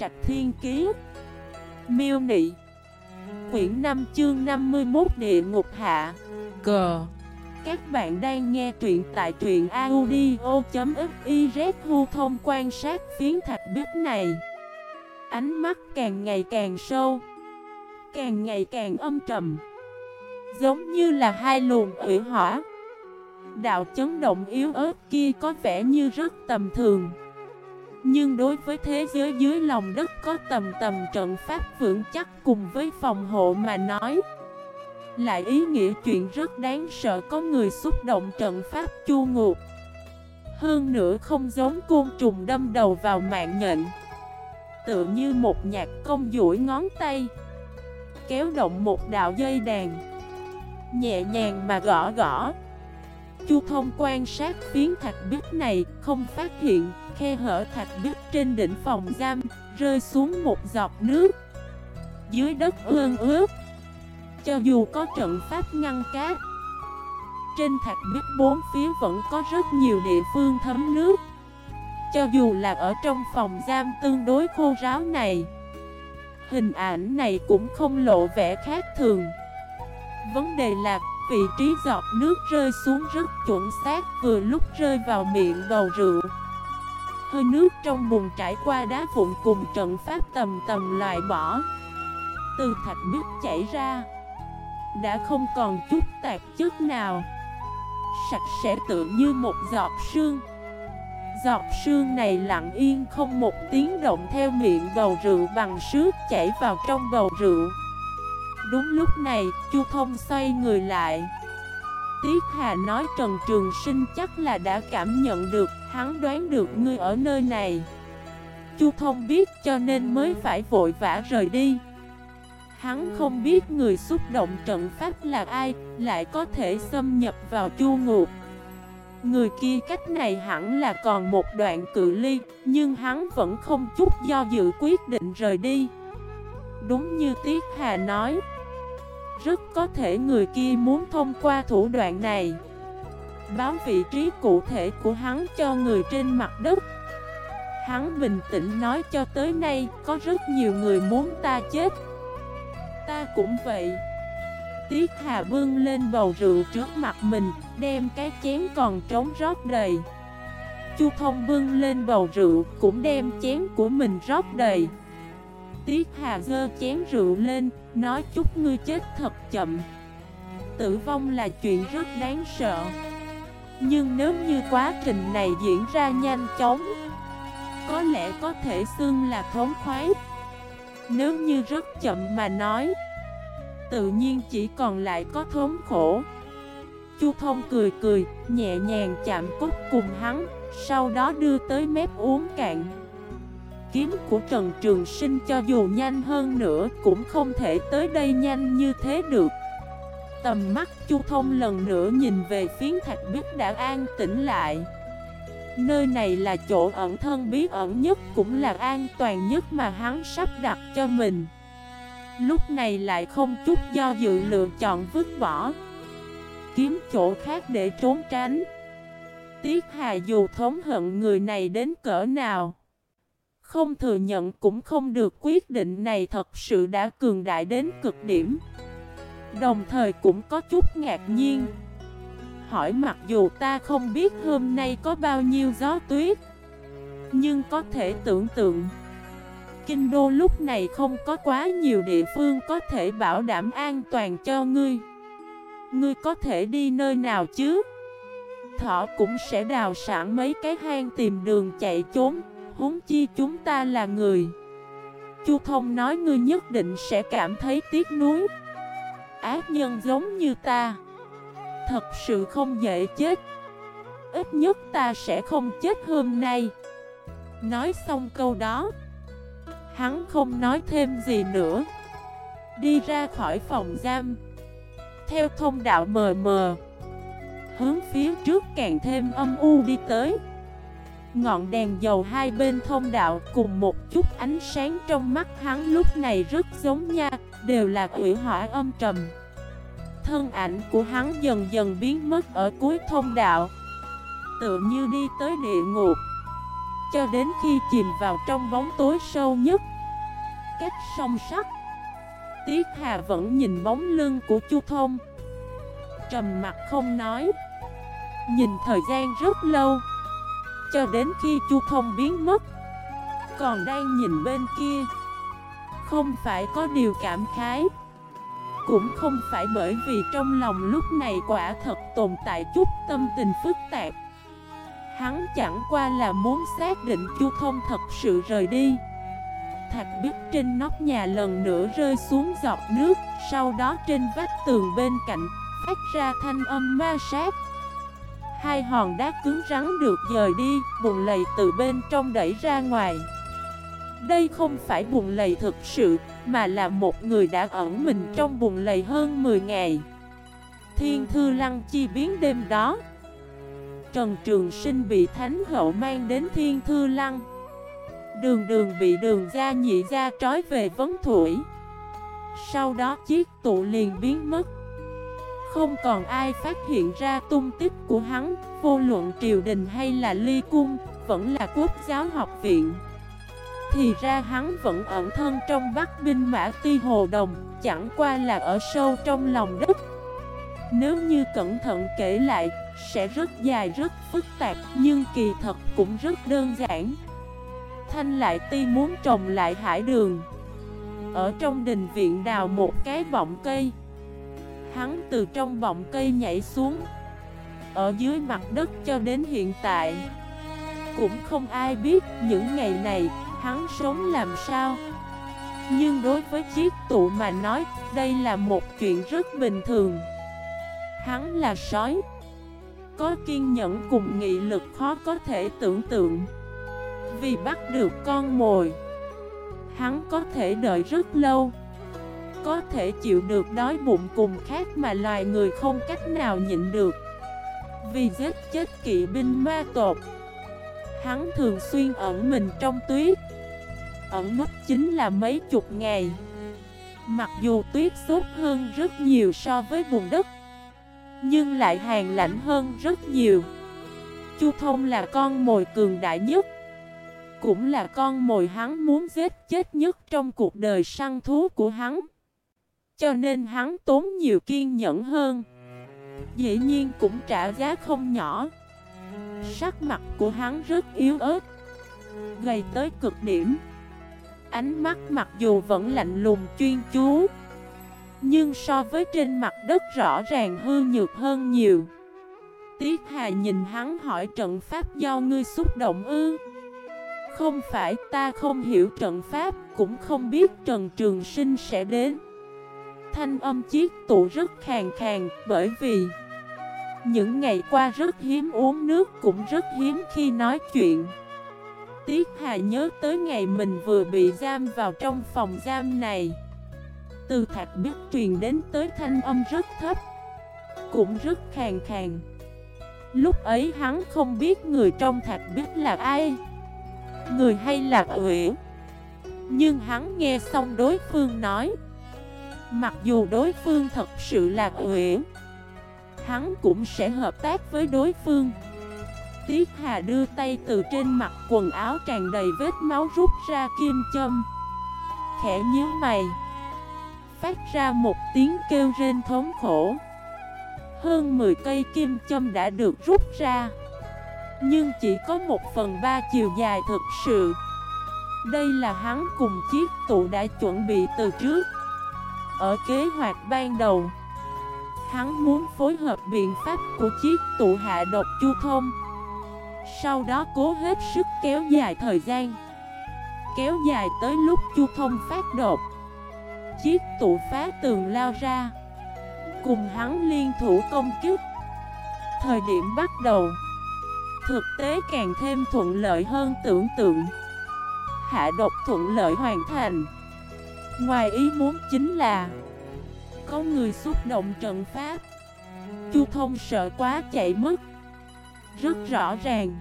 Trạch Thiên Kiế Miêu Nị. Quyển 5 chương 51 Địa Ngục Hạ. Cờ Các bạn đang nghe truyện tại truyện audio.xyz Hưu thông quan sát phiến thạch bích này. Ánh mắt càng ngày càng sâu Càng ngày càng âm trầm Giống như là hai luồng ủy hỏa. Đạo chấn động yếu ớt kia có vẻ như rất tầm thường nhưng đối với thế giới dưới lòng đất có tầm tầm trận pháp vững chắc cùng với phòng hộ mà nói, Lại ý nghĩa chuyện rất đáng sợ có người xúc động trận pháp chu ngục. Hơn nữa không giống côn trùng đâm đầu vào mạng nhện, Tựa như một nhạc công duỗi ngón tay, Kéo động một đạo dây đàn, Nhẹ nhàng mà gõ gõ. Chu thông quan sát phiến thạch bích này, Không phát hiện, khe hở thạch bích trên đỉnh phòng giam, Rơi xuống một giọt nước. Dưới đất ương ướt, Cho dù có trận pháp ngăn cát, Trên thạch bích bốn phía vẫn có rất nhiều địa phương thấm nước. Cho dù là ở trong phòng giam tương đối khô ráo này, Hình ảnh này cũng không lộ vẻ khác thường. Vấn đề là vị trí giọt nước rơi xuống rất chuẩn xác, vừa lúc rơi vào miệng bầu rượu. Hơi nước trong bùn trải qua đá vụn cùng trận pháp tầm tầm loại bỏ. Từ thạch bích chảy ra. Đã không còn chút tạp chất nào. Sạch sẽ tự như một giọt sương. Giọt sương này lặng yên không một tiếng động theo miệng bầu rượu bằng sước chảy vào trong bầu rượu. Đúng lúc này, Chu Thông xoay người lại. Tiết Hà nói Trần Trường Sinh chắc là đã cảm nhận được, hắn đoán được ngươi ở nơi này. Chu Thông biết cho nên mới phải vội vã rời đi. Hắn không biết người xúc động trận pháp là ai, lại có thể xâm nhập vào chu ngục. Người kia cách này hẳn là còn một đoạn cự ly, nhưng hắn vẫn không chút do dự quyết định rời đi. Đúng như Tiết Hà nói rất có thể người kia muốn thông qua thủ đoạn này. Báo vị trí cụ thể của hắn cho người trên mặt đất. Hắn bình tĩnh nói cho tới nay Có rất nhiều người muốn ta chết. Ta cũng vậy. Tiết Hà bưng lên bầu rượu trước mặt mình, Đem cái chén còn trống rót đầy. Chu Thông bưng lên bầu rượu, Cũng đem chén của mình rót đầy. Tiết Hà dơ chén rượu lên, nói chúc ngươi chết thật chậm. Tử vong là chuyện rất đáng sợ. Nhưng nếu như quá trình này diễn ra nhanh chóng, có lẽ có thể xưng là thống khoái. Nếu như rất chậm mà nói, tự nhiên chỉ còn lại có thống khổ. Chu Thông cười cười, nhẹ nhàng chạm cốt cùng hắn, sau đó đưa tới mép uống cạn kiếm của Trần Trường Sinh cho dù nhanh hơn nữa cũng không thể tới đây nhanh như thế được. Tầm mắt Chu Thông lần nữa nhìn về phiến thạch bích đã an tĩnh lại. Nơi này là chỗ ẩn thân bí ẩn nhất cũng là an toàn nhất mà hắn sắp đặt cho mình. Lúc này lại không chút do dự lựa chọn vứt bỏ Kiếm chỗ khác để trốn tránh. Tiết Hà dù thống hận người này đến cỡ nào không thừa nhận cũng không được quyết định này thật sự đã cường đại đến cực điểm. Đồng thời cũng có chút ngạc nhiên. Hỏi mặc dù ta không biết hôm nay có bao nhiêu gió tuyết, Nhưng có thể tưởng tượng, Kinh đô lúc này không có quá nhiều địa phương có thể bảo đảm an toàn cho ngươi. Ngươi có thể đi nơi nào chứ? Thỏ cũng sẽ đào sẵn mấy cái hang tìm đường chạy trốn huống chi chúng ta là người. Chu Thông nói ngươi nhất định sẽ cảm thấy tiếc nuối. Ác nhân giống như ta, Thật sự không dễ chết. Ít nhất ta sẽ không chết hôm nay. Nói xong câu đó, Hắn không nói thêm gì nữa. Đi ra khỏi phòng giam, Theo thông đạo mờ mờ, Hướng phía trước càng thêm âm u đi tới. Ngọn đèn dầu hai bên thông đạo cùng một chút ánh sáng trong mắt hắn lúc này rất giống nha, đều là quỷ hỏa âm trầm. Thân ảnh của hắn dần dần biến mất ở cuối thông đạo, tự như đi tới địa ngục. cho đến khi chìm vào trong bóng tối sâu nhất. Cách song sắc, Tiết Hà vẫn nhìn bóng lưng của Chu Thông Trầm mặt không nói Nhìn thời gian rất lâu cho đến khi Chu Thông biến mất. Còn đang nhìn bên kia, Không phải có điều cảm khái. Cũng không phải bởi vì trong lòng lúc này quả thật tồn tại chút tâm tình phức tạp. Hắn chẳng qua là muốn xác định Chu Thông thật sự rời đi. Thạch biết trên nóc nhà lần nữa rơi xuống giọt nước, Sau đó trên vách tường bên cạnh, Phát ra thanh âm ma sát. Hai hòn đá cứng rắn được dời đi, Bùn lầy từ bên trong đẩy ra ngoài. Đây không phải bùn lầy thực sự, Mà là một người đã ẩn mình trong bùn lầy hơn 10 ngày. Thiên thư lăng chi biến đêm đó. Trần Trường Sinh bị Thánh Hậu mang đến Thiên Thư Lăng. Đường đường bị đường ra nhị ra trói về vấn thủy Sau đó chiếc tụ liền biến mất. Không còn ai phát hiện ra tung tích của hắn. Vô luận triều đình hay là ly cung, Vẫn là quốc giáo học viện. Thì ra hắn vẫn ẩn thân trong bắc binh mã ti hồ đồng, Chẳng qua là ở sâu trong lòng đất. Nếu như cẩn thận kể lại, Sẽ rất dài, rất phức tạp, Nhưng kỳ thật cũng rất đơn giản. Thanh Lại Ti muốn trồng lại hải đường. Ở trong đình viện đào một cái bọng cây. Hắn từ trong bọng cây nhảy xuống. Ở dưới mặt đất cho đến hiện tại, Cũng không ai biết những ngày này hắn sống làm sao. Nhưng đối với chiếc tụ mà nói, Đây là một chuyện rất bình thường. Hắn là sói. Có kiên nhẫn cùng nghị lực khó có thể tưởng tượng. Vì bắt được con mồi, Hắn có thể đợi rất lâu. Có thể chịu được đói bụng cùng khác mà loài người không cách nào nhịn được. Vì giết chết kỵ binh ma tột Hắn thường xuyên ẩn mình trong tuyết. Ẩn nút chính là mấy chục ngày. Mặc dù tuyết sốt hơn rất nhiều so với vùng đất, Nhưng lại hàng lạnh hơn rất nhiều. Chu Thông là con mồi cường đại nhất, cũng là con mồi hắn muốn giết chết nhất trong cuộc đời săn thú của hắn. Cho nên hắn tốn nhiều kiên nhẫn hơn. Dĩ nhiên cũng trả giá không nhỏ. Sắc mặt của hắn rất yếu ớt. Gầy tới cực điểm. Ánh mắt mặc dù vẫn lạnh lùng chuyên chú. Nhưng so với trên mặt đất rõ ràng hư nhược hơn nhiều. Tiết Hà nhìn hắn hỏi trận pháp do ngươi xúc động ư. Không phải, ta không hiểu trận pháp, Cũng không biết Trần Trường Sinh sẽ đến Thanh âm chiếc tụ rất khàn khàn Bởi vì Những ngày qua rất hiếm uống nước Cũng rất hiếm khi nói chuyện. Tiết Hà nhớ tới ngày mình vừa bị giam vào trong phòng giam này. Từ thạch biết truyền đến tới thanh âm rất thấp, Cũng rất khàn khàn. Lúc ấy hắn không biết người trong thạch biết là ai, Người hay là Uyển Nhưng hắn nghe xong đối phương nói Mặc dù đối phương thật sự là Uyển Hắn cũng sẽ hợp tác với đối phương. Tiết Hà đưa tay từ trên mặt quần áo tràn đầy vết máu rút ra kim châm. Khẽ nhíu mày, Phát ra một tiếng kêu rên thống khổ. Hơn 10 cây kim châm đã được rút ra, nhưng chỉ có một phần ba chiều dài thực sự. Đây là hắn cùng chiếc tụ đã chuẩn bị từ trước. Ở kế hoạch ban đầu. Hắn muốn phối hợp biện pháp của chiếc tụ hạ độc chu thông. Sau đó cố hết sức kéo dài thời gian. Kéo dài tới lúc chu thông phát đột Chiếc tụ phá tường lao ra. Cùng hắn liên thủ công kích. Thời điểm bắt đầu, Thực tế càng thêm thuận lợi hơn tưởng tượng. Hạ độc thuận lợi hoàn thành. Ngoài ý muốn chính là, Có người xúc động trận pháp. Chu thông sợ quá chạy mất. Rất rõ ràng,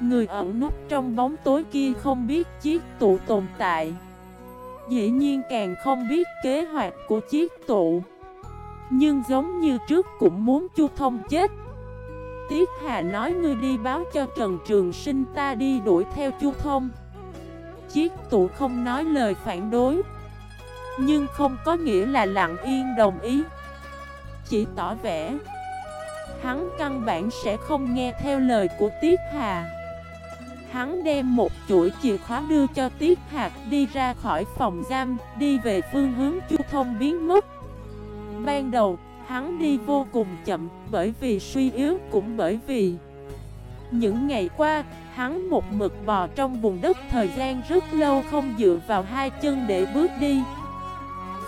Người ẩn nút trong bóng tối kia không biết chiếc tụ tồn tại. Dĩ nhiên càng không biết kế hoạch của chiếc tụ. Nhưng giống như trước cũng muốn chu thông chết. Tiết Hà nói ngươi đi báo cho Trần Trường Sinh ta đi đuổi theo Chu Thông. Chiếc tụ không nói lời phản đối. Nhưng không có nghĩa là lặng yên đồng ý. Chỉ tỏ vẻ Hắn căn bản sẽ không nghe theo lời của Tiết Hà. Hắn đem một chuỗi chìa khóa đưa cho Tiết Hà đi ra khỏi phòng giam Đi về phương hướng Chu Thông biến mất. Ban đầu, hắn đi vô cùng chậm Bởi vì suy yếu cũng bởi vì Những ngày qua, hắn một mực bò trong vùng đất Thời gian rất lâu không dựa vào hai chân để bước đi.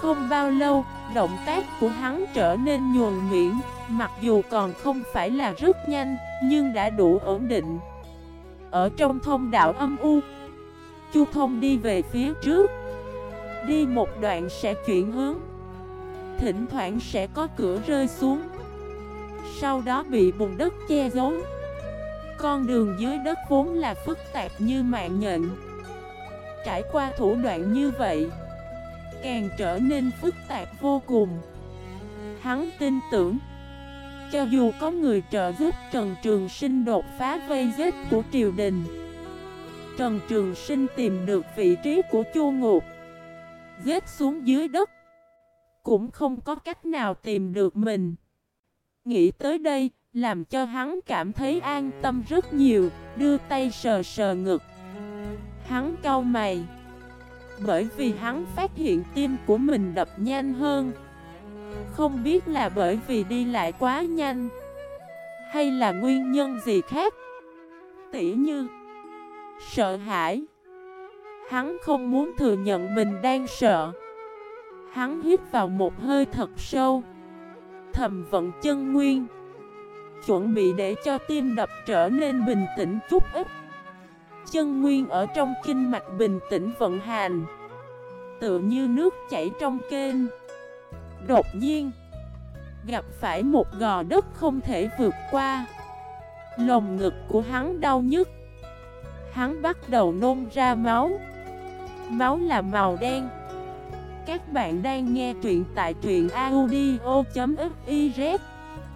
Không bao lâu, động tác của hắn trở nên nhuần nhuyễn Mặc dù còn không phải là rất nhanh, nhưng đã đủ ổn định. Ở trong thông đạo âm u Chu thông đi về phía trước. Đi một đoạn sẽ chuyển hướng. Thỉnh thoảng sẽ có cửa rơi xuống. Sau đó bị bùn đất che giấu. Con đường dưới đất vốn là phức tạp như mạng nhện. Trải qua thủ đoạn như vậy Càng trở nên phức tạp vô cùng. Hắn tin tưởng, cho dù có người trợ giúp Trần Trường Sinh đột phá vây giết của triều đình, Trần Trường Sinh tìm được vị trí của Chu Ngục, Giết xuống dưới đất, Cũng không có cách nào tìm được mình. Nghĩ tới đây, Làm cho hắn cảm thấy an tâm rất nhiều, Đưa tay sờ sờ ngực. Hắn cau mày. Bởi vì hắn phát hiện tim của mình đập nhanh hơn. Không biết là bởi vì đi lại quá nhanh, Hay là nguyên nhân gì khác. Tỉ như, Sợ hãi. Hắn không muốn thừa nhận mình đang sợ. Hắn hít vào một hơi thật sâu, Thầm vận chân nguyên, Chuẩn bị để cho tim đập trở nên bình tĩnh chút ít. Chân nguyên ở trong kinh mạch bình tĩnh vận hành. Tựa như nước chảy trong kênh. Đột nhiên, Gặp phải một gò đất không thể vượt qua. Lồng ngực của hắn đau nhức. Hắn bắt đầu nôn ra máu. Máu là màu đen. Các bạn đang nghe truyện tại truyện audio.fif